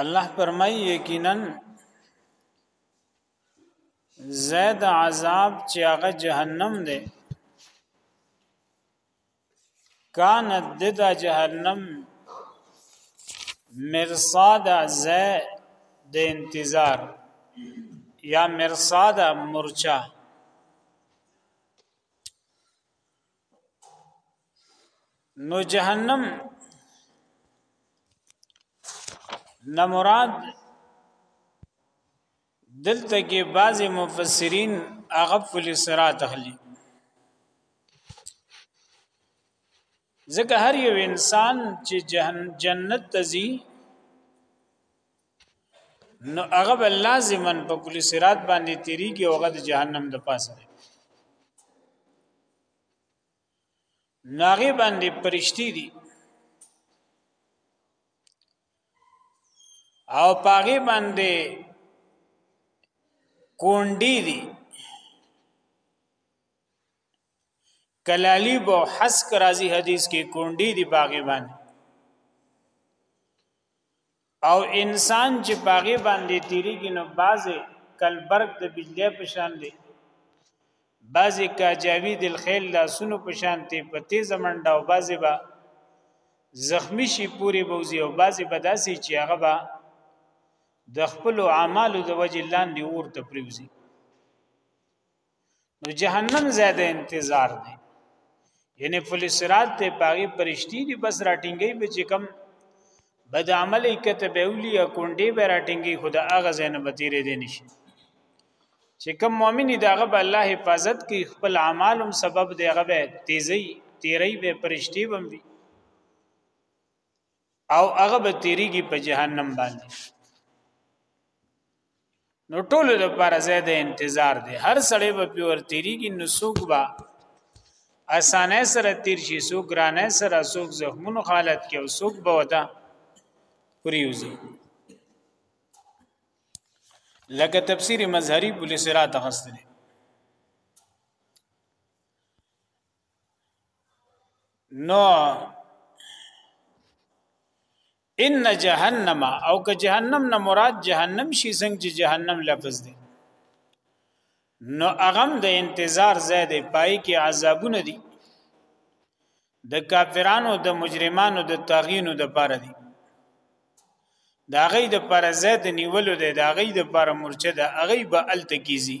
الله فرمایي یقینا زید عذاب چې هغه جهنم دی کان د جهنم مرصاد زه د انتظار یا مرصاد مرچا نو جهنم نه مراد دلته کې بعضی مفسرین هغه فل صراط اخلي ځکه هر یو انسان چې جنت ته ځي نو هغه بل لازمن په کلی صراط باندې تیریږي او هغه د جهنم د پاسه دی ناغي باندې پرشتي دي او پاغي باندې کونډي دي کلالی بو حسک راضی حدیث کې کونډي دی باغی باندې او انسان چې باغی باندې تیری کې نو بازه کلبرګ د بجلی په شان دی بازه کاجاوی د خیل لاسونو په شان ته په تیز منډه او بازه با زخمی شي پوری بوزي او بازه بداسي چې هغه با د خپل اعمالو د وجه لاندې اور ته پریوزي نو جهنم زیاده انتظار دی یعنی فل صراط ته پاغي پرشتي دي بس راټینګي به چې کم بد عمل کتب اولی کونډي به راټینګي خدا اغه زنه بتیرې دي نشي چې کم مؤمنی داغه به الله حفاظت کوي خپل اعمالم سبب دی هغه به تیزي تیری به پرشتي بم وي او هغه به تیریږي په جهنم باندې نو ټول د پر زید انتظار دی هر سړی به پیور تیریږي نو سوق با اسانه سره تیر شي سوق رانه سره سوق زخمونو حالت کې او سوق به ودا پریوزي لکه تفسیر مظهری بولی سرات غستنه نو ان جهنم او که جهنم نه مراد جهنم شي څنګه چې جهنم لفظ دی نو اغم د انتظار زیاده پای کې عذابونه دي د کافرانو د مجرمانو د تاغینو د پاره دي دا غي د پر زید نیولو دی دا غي د پر مرچه د اغي به التکیزي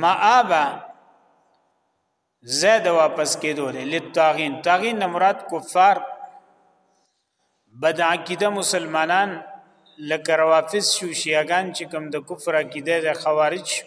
مآبا زید واپس کېدو دی لطاغین تاغین نه مراد کفار بد عقیده مسلمانان لکه روافض شو شیعاګان چې کوم د کفر عقیده د خوارج شو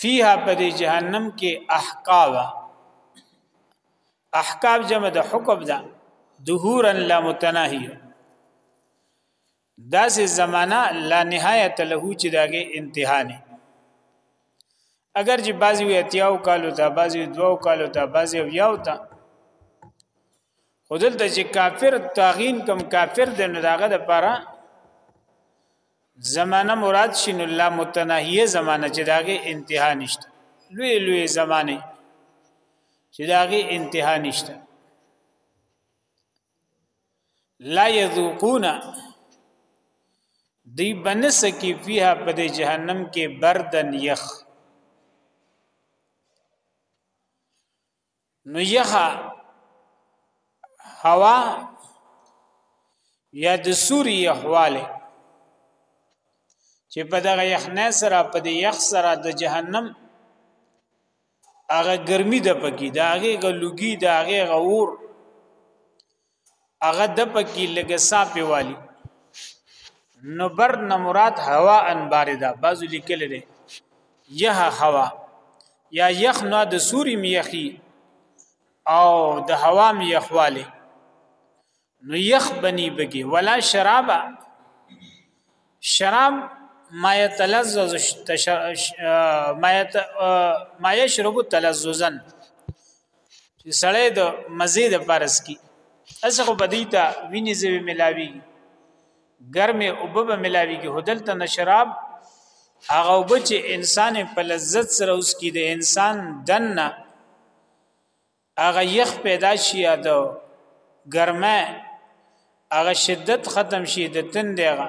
فيها په دې جهنم کې احقاب احقاب جمع د حقب ده دهورا لا متناهيه دا سه زمانہ لا نهایت له چې داګه انتها نه اگر چې بعضی وی اتیاو کالو ته بعضی دوو کالو ته بعضی یاو ته خودل ته چې کافر تاغین کم کافر د نداغه د پاره زمانه مراد شین الله متناهیه زمانه چې داغه انتها نشته لوی لوی زمانه چې داغه انتها نشته لا یذوقون دی بنس کی فیها په جهنم کې بردن یخ نو یخه هوا یا د سوري یخواله چې په دغه یخنه سره په دې یخ سره د جهنم هغه ګرمي د پکی دا هغه لوګي دا هغه غور هغه د پکې لګسا په والی نو بر نه مراد هوا ان بارده بعض لیکل لري یه هوا یا یخ نه د سوري میخي او د هوا میخواله نو یخ بنی بگی ولا شرابا شراب ما يتلذذ ما يشرب تلذذا چې سړی د مزې د پارس کی اسه خو بدیتا ویني زوی ملاوي ګرمه او به ملاوي کې هدل ته نشراب هغه وب چې انسان په لذت سره اوس کې د انسان دنه هغه یخ پیدا شي د ګرمه هغه شدت ختم شي د تندغه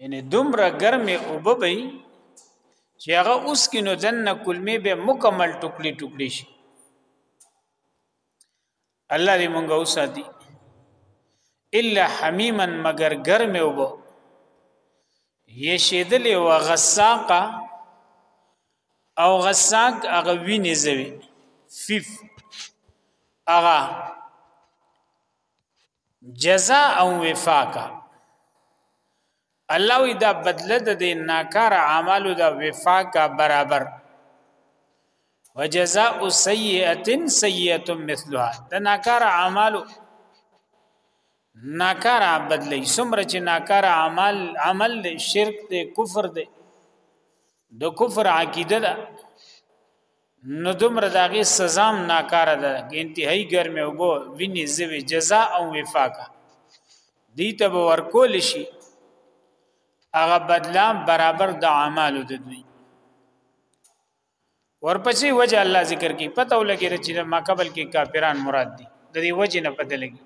یعنی دومره ګرمه اوبه به چې هغه اوس کې نو دنه کلمې به مکمل ټوکلي ټوکلي شي الله دې مونږ اوساتي الا حمیما مگر ګرمه اوبه یشیدلې و غساقه او غساق هغه وینې زوي فیف هغه جزاء او وفاقا الله وی دا بدله د دې ناکار اعمالو دا وفاقا برابر وجزاء سیئه سیئه مثلها دا ناکار اعمالو ناکار بدلی سمره چې ناکار اعمال عمل دی شرک دی کفر دی د کفر عقیده ده نو دومره داغي سزام ناکاره ده انتهایی ګرمه او بو ویني زوی جزاء او وفاقه دی ته ورکول شي هغه بدلا برابر د اعمالو د دوی ورپسې وجه الله ذکر کی پته ولګی چې ما قبل کې کافران مراد دي د دې وجه نه پته لګي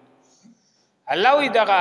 الله وی دغه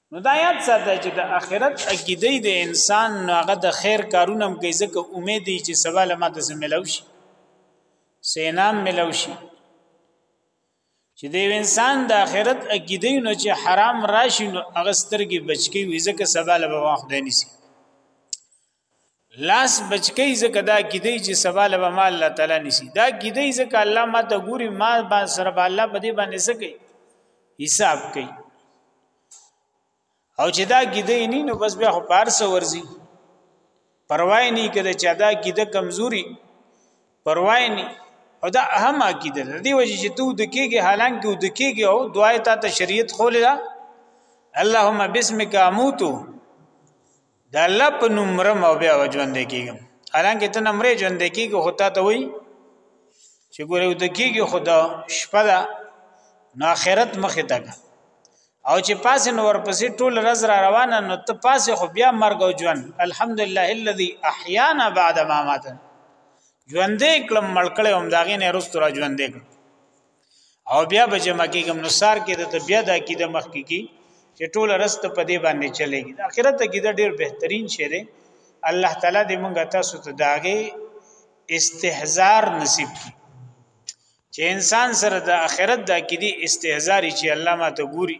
نو دا یاد ساته چې د آخرت عقیده د انسان هغه د خیر کارونه هم کوي ځکه امید دی چې سبا له ماته سره ملو شي سینام ملو شي چې د انسان د آخرت عقیده نو چې حرام راشي نو هغه سترګې بچکی وي ځکه سبا له وخت دی نسی لاس بچکی زکه دا کیدی چې سبا له ما الله تعالی نسی دا کیدی زکه الله ما ته ګوري ما با سره الله په دې باندې سکی حساب کوي او چې دا کیدی نه نو بس بیا خو پارس ورزي پروايي نه کده چې دا کیده کمزوري پروايي نه او دا اهم عقیده ده دی وجه چې تو د کېږي حالانکه د کېږي او دعای ته شریعت خولې ده اللهم بسمک اموتو د الله په نوم مرم او بیا ژوند کیږم حالانکه ته نمرې ژوند کیږي خو ته ته وای چې ګوره د کیږي خدا شپه ده نو آخرت مخه تک او چې پاس نو ورپسې ټول رز را روانه نو ته پاس خو بیا مرګ او ژوند الحمدلله الذي احیانا بعد ما ماتن ژوندې کلم ملکړې هم داغې نه رستو را ژوندې کړم او بیا به جمع کېږم نو سار کې د بیا د عقیده مخ کې کی چې ټول رست په دې باندې چلےږي د اخرت کې دا ډېر بهترین شی دی الله تعالی دې مونږ تاسو ته داغه استهزار نصیب کړي چې انسان سره د اخرت د عقیده استهزاري چې الله ما ته ګوري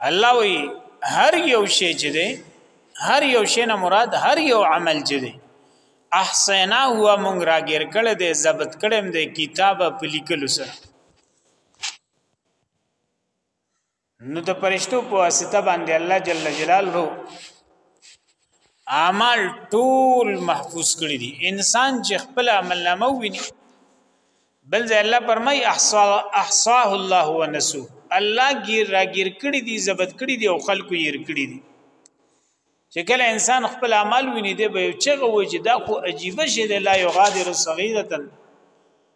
الله وی هر یو شی چې دی هر یو شی نه مراد هر یو عمل چې دی احسینا هو مونږ راګیر کړه دې ضبط کړم دې کتابه په لیکلو سره نو د پرشتو په واسطه باندې الله جل جلاله اعمال ټول محفوظ کړی دي انسان چې خپل عمل نامه ویني بل ځای الله پرمای احصا احصاه الله ونسو الله غیر راګیر کړی دي ضبط کړی دي او خلکو یې کړی دي چې کله انسان خپل عمل ویني دی به چغه وي چې دا خو عجیب شی دی لا یغادر صغیره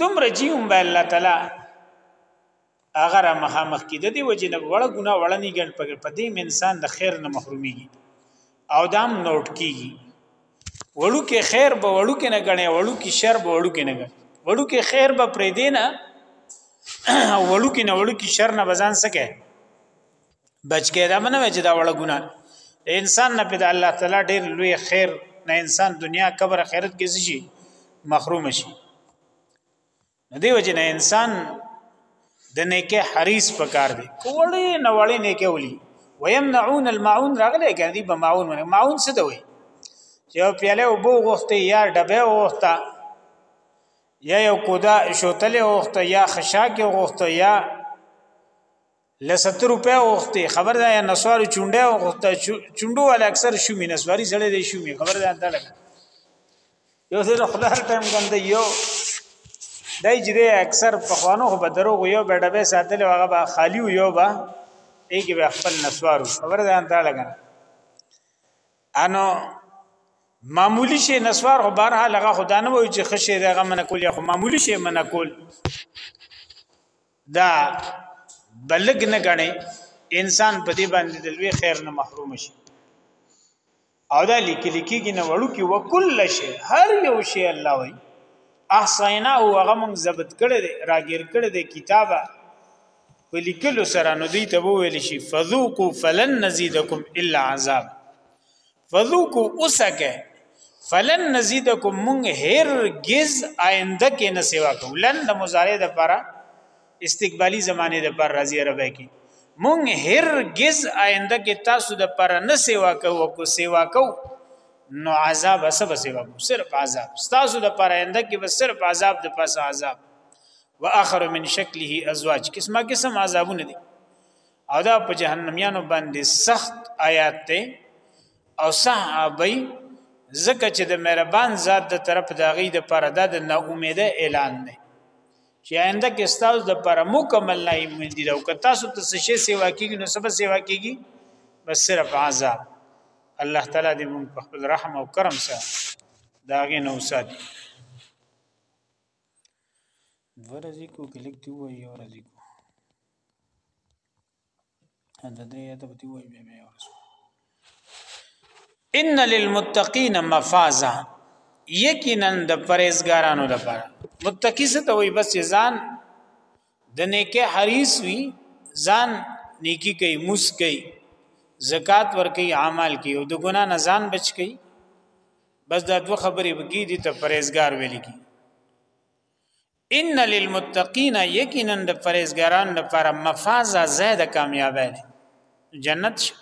دومره چې هم به الله تعالی هغه را مخامخ کی د دې وجه نه وړه ګنا وړه نه ګڼ پکې په دې انسان د خیر نه محروميږي او دام نوټ کیږي وړو کې خیر به وړو کې نه غني وړو کې شر به وړو کې نه غني وړو کې خیر به پرې دی نه وړو کې نه وړو کې شر نه بزان سکے بچ کې دا منه چې دا وړه ګناه د انسان نه پیدا الله تعالی ډیر لوی خیر نه انسان دنیا قبر خیرت کې شي محروم شي دی وجه نه انسان د نیکه حریص پکار دی کوړی نه وړی نیکه ولي ويمنعون المعون راغلی کنه دی په معون باندې معون څه دوی یو پیاله وبو غوخته یا ډبه غوخته یا یو کودا شوتله غوخته یا خشاک غوخته یا لسته روپیا وخته خبر ده یا نسوارو چونډه وخته چونډو ول اکثر شومی نسواری سره دی شومی خبر ده انده لګ یو سره خدای ټایم ګنده یو دای چې دی اکثر په خوانو خو بدرو یو بیډه به ساتل هغه به خالی یو با ایګي به خپل نسوارو خبر ده انده لګ انو معمولی شی نسوار خو بارها لغه خدانه وای چې خشه دغه من کول یا خو معمولی شی من کول دا بلګ نه غني انسان په دې باندې د لوی خیر نه محروم شي او دا لیکل کېږي نه وړو کې وکل شي هر یو شی الله وي احسینا او هغه موږ ضبط کړي دي راګیر کړي دي کتابه په لیکلو سره نو دی ته ویل شي فذوقوا فلن نزيدکم الا عذاب فذوقوا اسکه فلن نزيدکم مونږ هرگز آینده کې نه سیوا کوو لن د مضارع د لپاره استقبالی زمانه د لپاره راځي عربی کې مونږ هرگز آینده کې تاسو د لپاره نه سیوا کوو کو سیوا کوو نو عذاب سب سیوا کوو صرف عذاب تاسو د لپاره آینده کې بس صرف عذاب د پاسه عذاب واخر من شکله ازواج قسمه قسم عذابونه دي او دا په جهنميانو باندې سخت آیات دی او صحابه زکه چې د مهربان ذات د طرف د غي د پر د نه امیده اعلان دی چې آینده کې استاوس د پر مکمل نه امید دی او که تاسو ته څه شي سیوا کیږي نو سبا سیوا کیږي بس صرف عذاب الله تعالی دې موږ په خپل رحم او کرم سره داغه نو ساتي ورځې کو کلیک دی وایي ورځې کو دا درې آیات به دی وای بیا بیا ورسو ان للمتقین مفازا یقینا د پرهیزګارانو لپاره متقی څه ته وای بس ځان د نیکه حریص وی ځان نیکی کوي موس کوي زکات ور کوي اعمال کوي او د ګنا نه ځان بچ کوي بس دا دوه خبرې بګی دي ته پرهیزګار ویل کی ان للمتقین یقینا د پرهیزګاران لپاره مفاز زیاده کامیابی دی جنت شي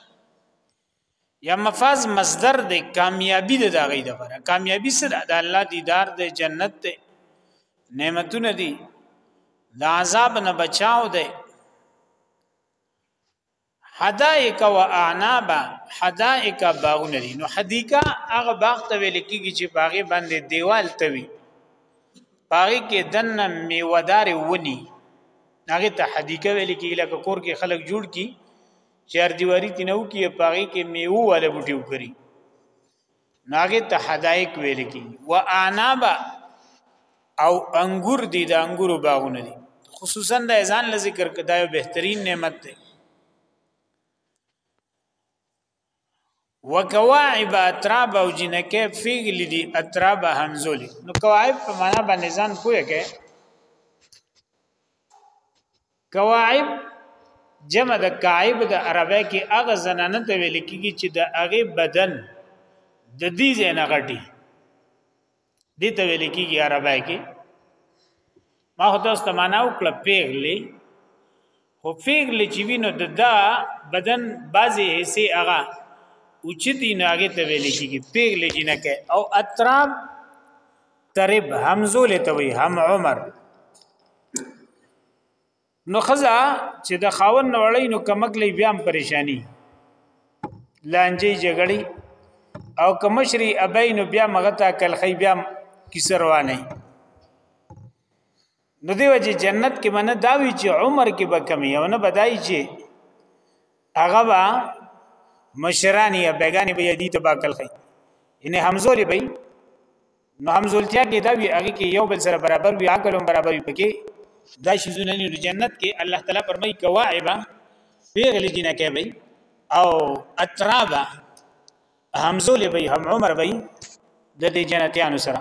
یا مفاز مصدر دی کامیابی د داغې لپاره کامیابی سره د الله دیدار دی جنت دی نعمتونه دي د عذاب نه بچاو دی حدائق و اعنابا حدائق باغونه دي نو حدیقه هغه باغ ته ویل کیږي چې باغې باندې دیوال توي باغې کې دنه میوهدار ونی هغه ته حدیقه ویل کیږي لکه کور کې خلک جوړ کی چار دیواری تینو کې باغې کې میوه ولا بوټي وکړي ناغه ته حدائق ویل کی و انابا او انګور دي د انګورو باغونه دي خصوصا د اذان ل ذکر کدا یو بهترین نعمت دی وکواعب اتراب او جنکه فیغل دي اتراب همزولی نو کواعب په معنا باندې ځان پوهه کې کواعب جمع د کعب د عربی کې هغه زنانه ته ویل کیږي چې د هغه بدن د دې زنه غټي دې ته ویل کیږي عربی کې ما هدا استمانه او کله پیغلې هو پیغلې چې وینو د دا بدن بعضی حصے هغه اوچتی نه هغه ته ویل کیږي پیغلې جنکه او اطراب ترب همزول ته وي هم عمر نو خزا چې د خاون نوړی نو کمکلی بیا هم پریشانی لانجې جګړې او کمشری ابین بیا مغتا کلخی بیا کیسه روانه نو دیو چې جنت کې منه داوی چې عمر کې به کمی او نه بدای چې هغه با مشرانی بیگانی به یدی تبا کلخی ان همزولی به نو همزولتیا کې دا وی هغه کې یو بل سره برابر وی عقل هم برابر وی پکې دا شی زونه نه جنت کې الله تعالی فرمای کوایبا پیغلی جنہ کې وی او اترابا همزول وی هم عمر وی د دې جنتیانو سره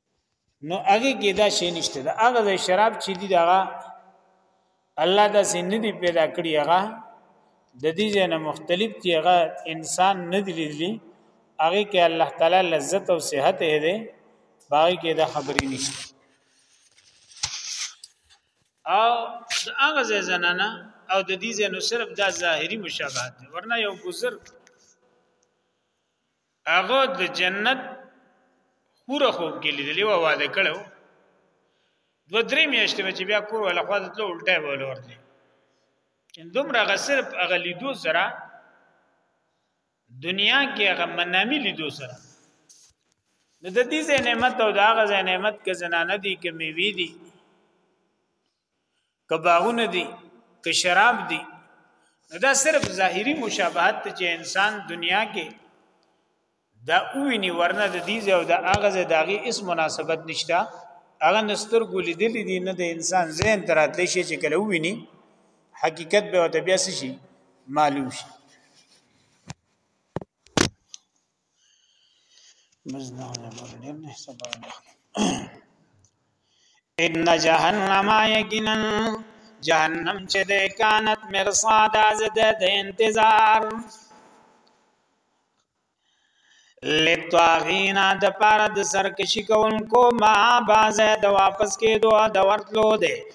نو هغه کې دا شی نشته دا هغه شراب چې دی دا الله دا سین نه دی پیدا کړی هغه د دې جن مختلف دی هغه انسان نه دی لیدلی هغه کې الله تعالی لذت او صحت یې دی باقي کې دا خبرې نشته او دا هغه زنانه او د دې جن صرف دا ظاهری مشابهت ورنه یو بزرگ هغه د جنت خوره خوب کې لیدلی و واده کړو دو درې میاشتې چې بیا کور ولا خو ته الټه بول ورته ان دومره غ صرف هغه لیدو سره دنیا کې هغه منامي لیدو سره نو د دې نعمت او د هغه نعمت کې زنانه دي کې میوي دي که باغونه دي که شراب دي دا صرف ظاهری مشابهت ته چې انسان دنیا کې دا اوینی ورنه د دې او د اغه د داغي اس مناسبت نشته هغه نستر ګولې دي دي نه د انسان ذهن تراتلی شي چې کله ویني حقیقت به او طبيعت شي معلوم شي ان جهنم یقینا جهنم چې ده کانت مرصاد از ده انتظار لتواغینا د پاره د سرکشي کوونکو ما بازه د واپس کېدو د ورتلو ده